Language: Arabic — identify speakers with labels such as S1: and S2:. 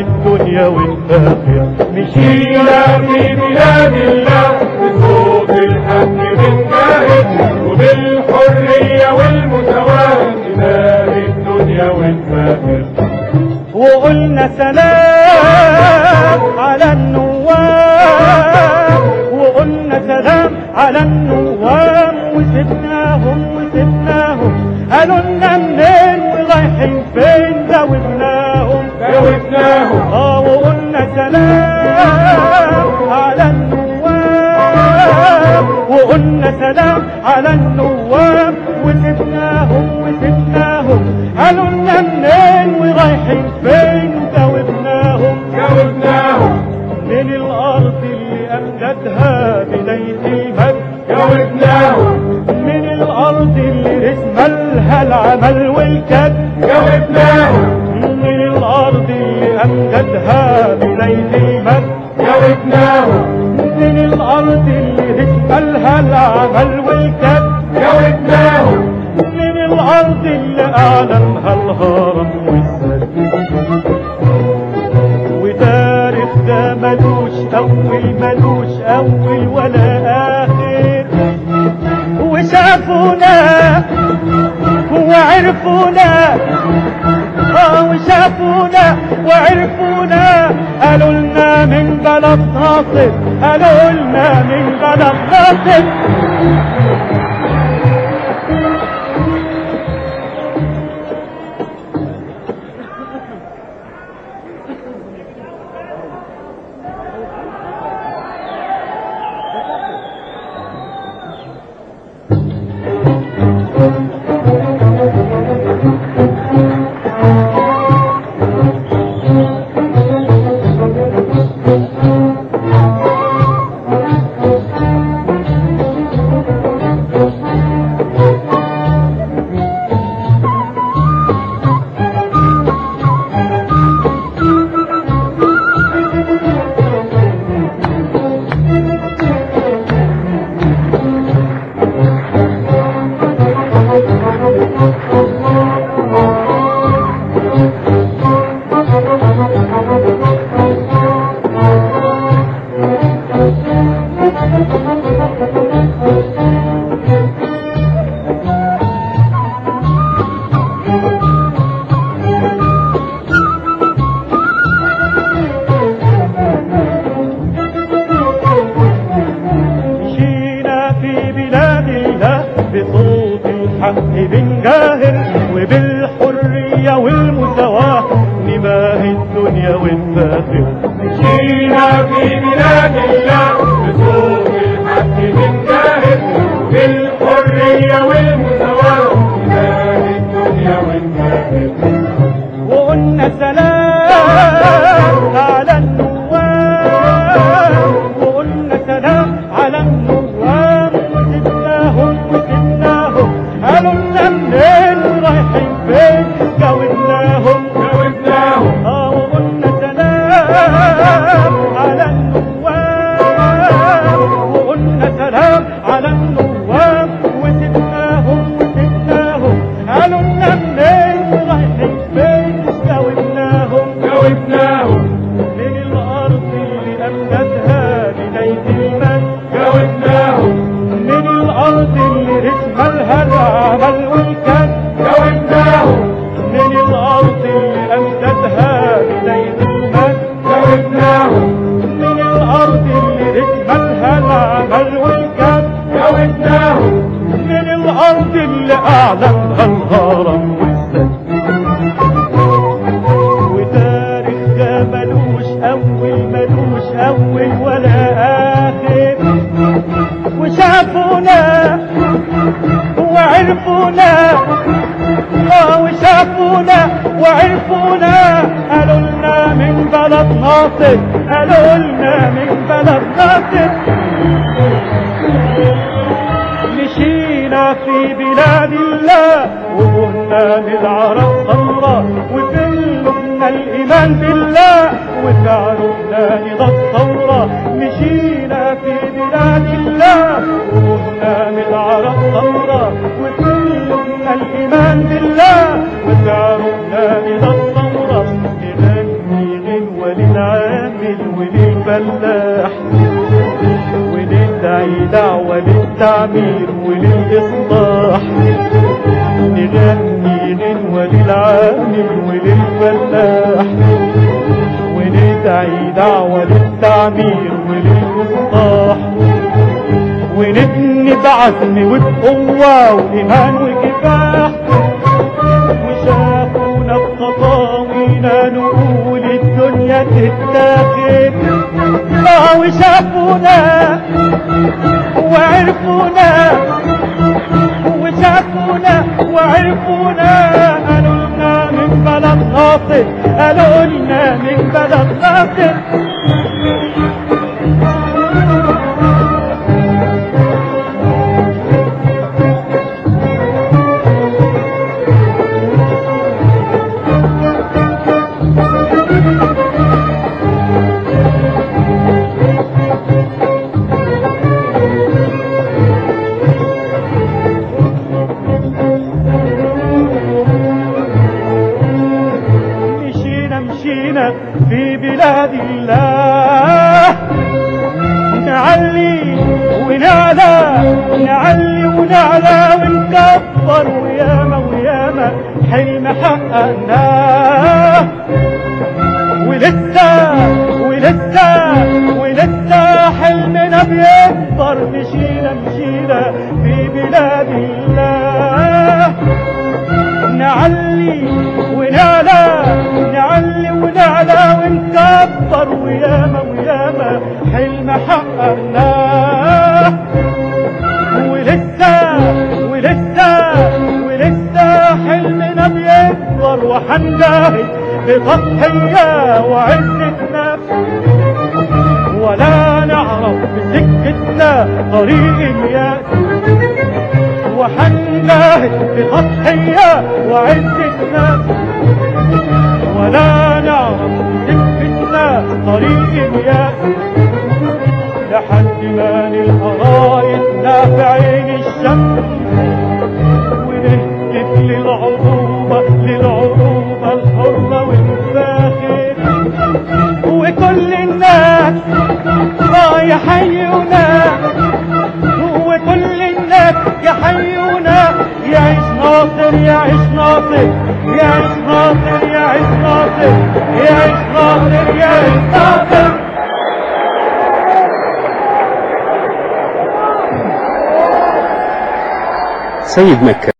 S1: الدنيا ونفاخر
S2: مشينا في بلاد الله بصوت الحق بنجاهد وبالحرية والمساواة نباهي الدنيا ونفاخر
S1: وقلنا سلام على النواب. وقلنا سلام على النواب وسبناهم سلام على النواب وسبناهم وسبناهم قالوا لنا منين ورايحين فين جاوبناهم؟
S2: جاوبناهم.
S1: من الأرض اللي امجدها بدايه المجد
S2: جاوبناهم.
S1: من الأرض اللي رسم لها العمل والجد.
S2: جاوبناهم.
S1: من الأرض اللي امجدها بدايه المجد
S2: جاوبناهم.
S1: من الأرض اللي رسم لها العمل والجد
S2: جاوبناهم
S1: من الأرض اللي أعلمها الهرم والسد. وتاريخ ده ملوش أول ملوش أول ولا آخر. وشافونا وعرفونا وشافونا وعرفونا قالوا لنا من بلد ناصر قالوا لنا من بلد ناصر. الحق بنجاهر وبالحرية والمساواة نباهي الدنيا ونفاخر
S2: مشينا في بلاد
S1: ناصر قالوا لنا من بلد ناصر مشينا في بلاد الله وقلنا للعرب ثورة وفي قلوبنا الإيمان بالله وتعرفنا رضا الثورة. وندعي دعوة للتعمير وللإصلاح. نغني غنوة للعامل وللفلاح. وندعي دعوة للتعمير وللإصلاح. ونبني بعزم وبقوة وإيمان وكفاح وشافونا بخطاوينا نقول الدنيا تتاخد آه وشافونا وعرفونا وشافونا وعرفونا. قالوا لنا من بلد ناصر قالوا لنا من بلد ناصر. مشينا في بلاد الله. نعلي ونعلى نعلي ونعلى ونكبر وياما وياما حلم حققناه ولسه ولسه ولسه حلمنا بيكبر مشينا مشينا في بلاد الله. نعلي ونعلى نعلي ونعلى ونكبر وياما وياما حلم حققناه. ولسه ولسه ولسه حلمنا بيكبر وحنجاهد بتضحية وعزة نفس ولا نعرف بسكتنا طريق اليأس. بتضحية وعزة ولا نعرف بسكتنا طريق اليأس. لحد ما نلقى ناصر يعيش ناصر يعيش ناصر يعيش ناصر يعيش ناصر يعيش ناصر.
S3: سيد مكة.